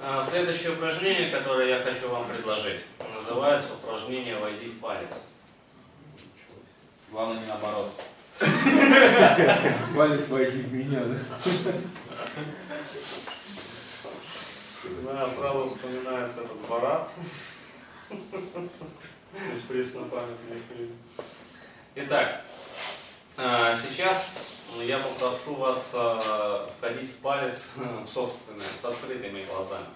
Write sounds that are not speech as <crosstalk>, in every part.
А, Следующее упражнение, которое я хочу вам предложить, называется упражнение «Войди в палец». Главное не наоборот. <laughs> Палец войти в меня, да? Да, сразу вспоминается этот Барат. Из преснопамятных фильмов. Итак, сейчас я попрошу вас а, входить в палец <laughs> собственное, с открытыми глазами.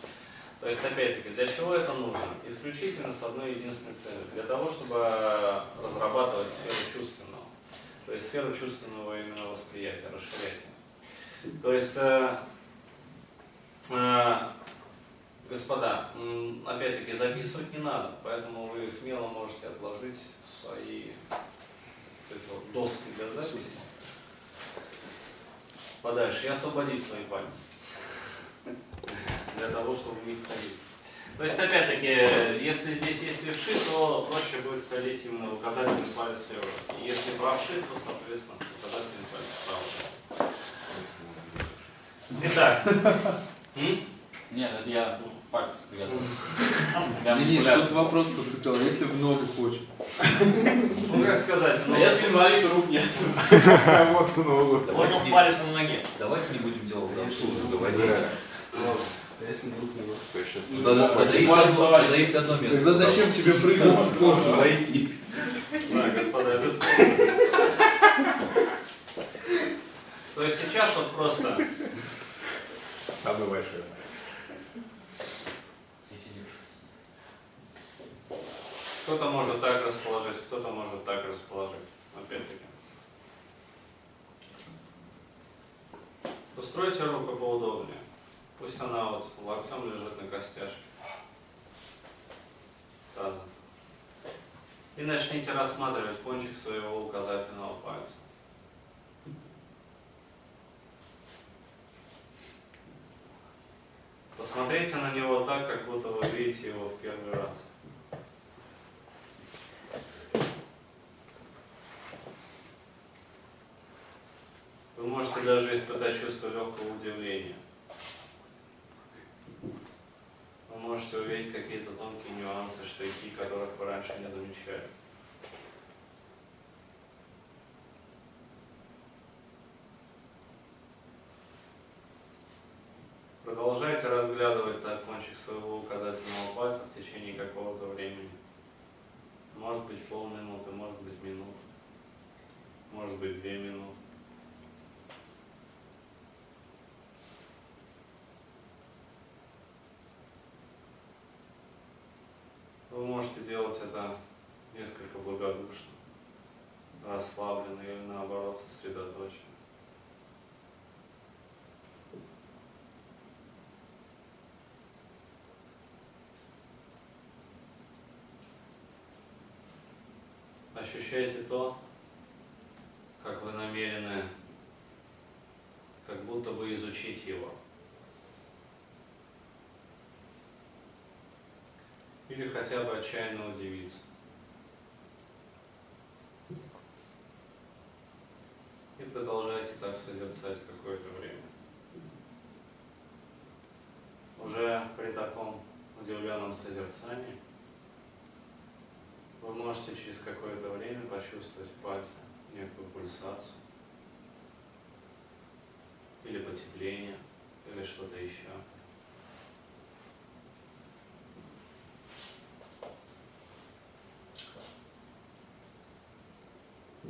То есть, опять-таки, для чего это нужно? Исключительно с одной единственной целью. Для того, чтобы разрабатывать сферу чувственного. То есть сферу чувственного именно восприятия, расширять. То есть, э, э, господа, опять-таки, записывать не надо, поэтому вы смело можете отложить свои вот доски для записи подальше и освободить свои пальцы для того, чтобы в них ходить. То есть, опять-таки, если здесь есть левши, то проще будет входить именно указательный палец левой. И если правши, то, соответственно, указательный палец правый. Итак? Нет, это я ну, палец приготовил. Денис, тут вопрос поступил, а если много хочет? ну как сказать, ну, А если инвалид, рук нет. <laughs> Вот много. можно в палец на ноге. Давайте не будем делать абсурд доводить. Если вдруг не Ну, Тогда, тогда есть одно, место. Тогда зачем тебе прыгать? Можно войти. Да, господа, бесспорно. <laughs> То есть сейчас вот просто Самый большой. кто-то может так расположить, кто-то может так расположить. Опять-таки. Устройте руку поудобнее. Пусть она вот локтем лежит на костяшке таза. И начните рассматривать кончик своего указательного пальца. Посмотрите на него так, как будто вы видите его в первый раз. Продолжайте разглядывать так кончик своего указательного пальца в течение какого-то времени. Может быть полминуты, может быть минуту, может быть две минуты. Вы можете делать это несколько благодушно, расслабленно или наоборот сосредоточенно. Ощущайте то, как вы намерены, как будто бы изучить его. Или хотя бы отчаянно удивиться. И продолжайте так созерцать какое-то время. Уже при таком удивленном созерцании вы можете через какое-то время почувствовать в пальце некую пульсацию или потепление, или что-то еще.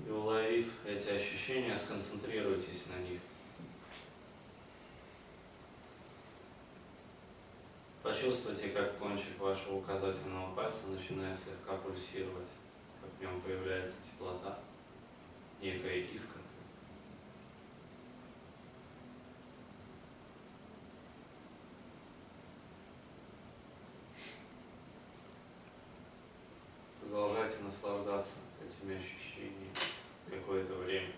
И уловив эти ощущения, сконцентрируйтесь на них. Почувствуйте, как кончик вашего указательного пальца начинает слегка пульсировать, как в нем появляется теплота, некая искра. Продолжайте наслаждаться этими ощущениями какое-то время.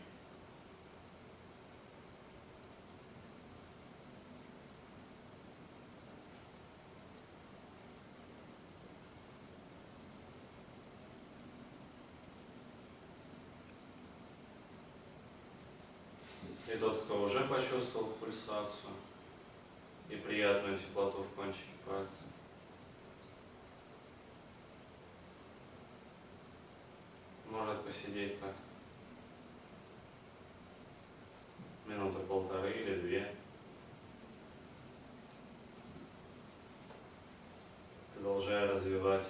И тот, кто уже почувствовал пульсацию, и приятную теплоту в кончике пальца. Может посидеть так минуты полторы или две. Продолжая развивать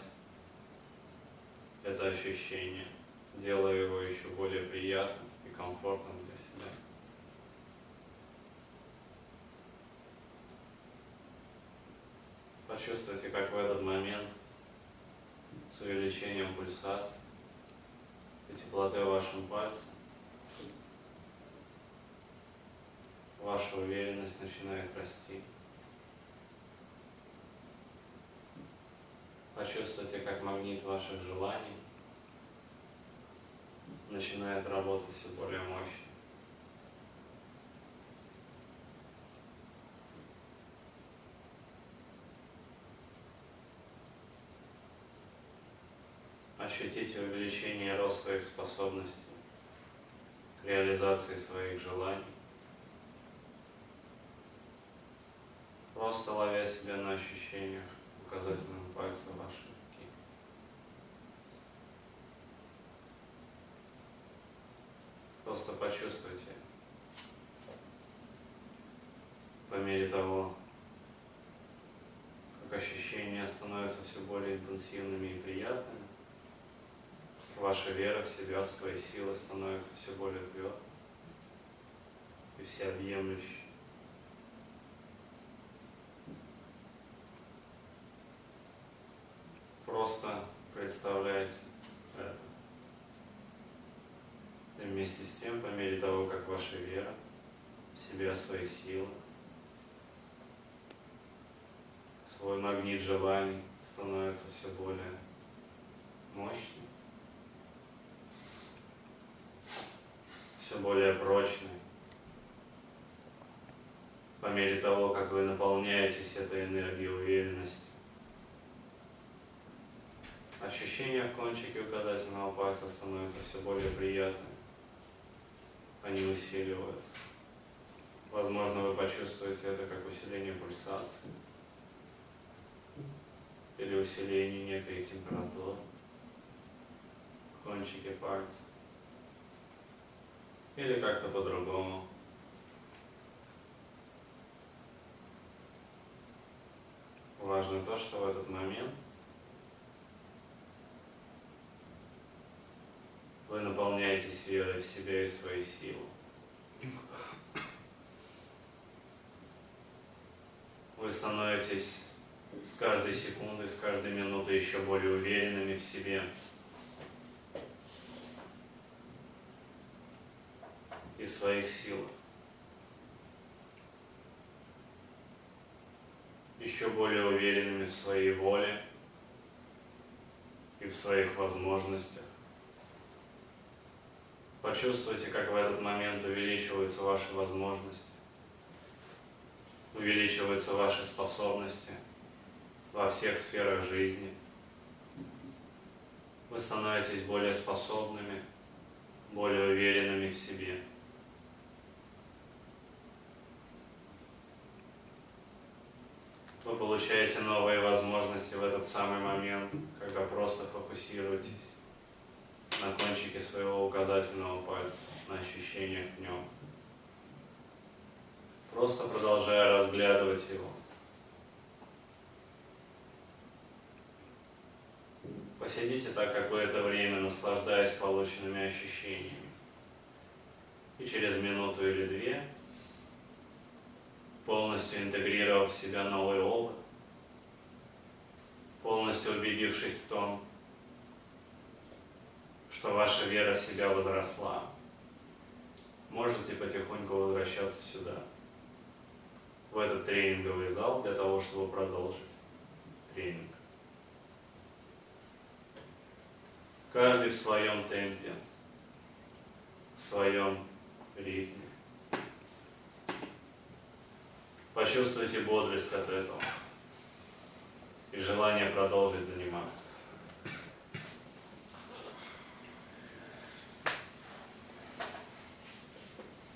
это ощущение, делая его еще более приятным и комфортным для себя. Почувствуйте, как в этот момент с увеличением пульсации и теплоты в вашем пальце ваша уверенность начинает расти. Почувствуйте, как магнит ваших желаний начинает работать все более мощно. Ощутите увеличение рост своих способностей реализации своих желаний. Просто ловя себя на ощущениях указательным пальцем вашей руки. Просто почувствуйте по мере того, как ощущения становятся все более интенсивными и приятными, ваша вера в себя, в свои силы становится все более твердой и всеобъемлющей. Просто представляйте это. И вместе с тем, по мере того, как ваша вера в себя, свои силы, свой магнит желаний становится все более мощным, все более прочным. По мере того, как вы наполняетесь этой энергией уверенности, ощущения в кончике указательного пальца становятся все более приятными. Они усиливаются. Возможно, вы почувствуете это как усиление пульсации или усиление некой температуры в кончике пальца. Или как-то по-другому. Важно то, что в этот момент вы наполняетесь верой в себя и свои силы. Вы становитесь с каждой секундой, с каждой минутой еще более уверенными в себе. И своих силах. Еще более уверенными в своей воле и в своих возможностях. Почувствуйте, как в этот момент увеличиваются ваши возможности, увеличиваются ваши способности во всех сферах жизни. Вы становитесь более способными, более уверенными в себе. Вы получаете новые возможности в этот самый момент, когда просто фокусируетесь на кончике своего указательного пальца, на ощущениях в нем. Просто продолжая разглядывать его. Посидите так какое-то время, наслаждаясь полученными ощущениями. И через минуту или две, полностью интегрировав в себя новый опыт, полностью убедившись в том, что ваша вера в себя возросла, можете потихоньку возвращаться сюда, в этот тренинговый зал, для того, чтобы продолжить тренинг. Каждый в своем темпе, в своем ритме. Почувствуйте бодрость от этого и желание продолжить заниматься.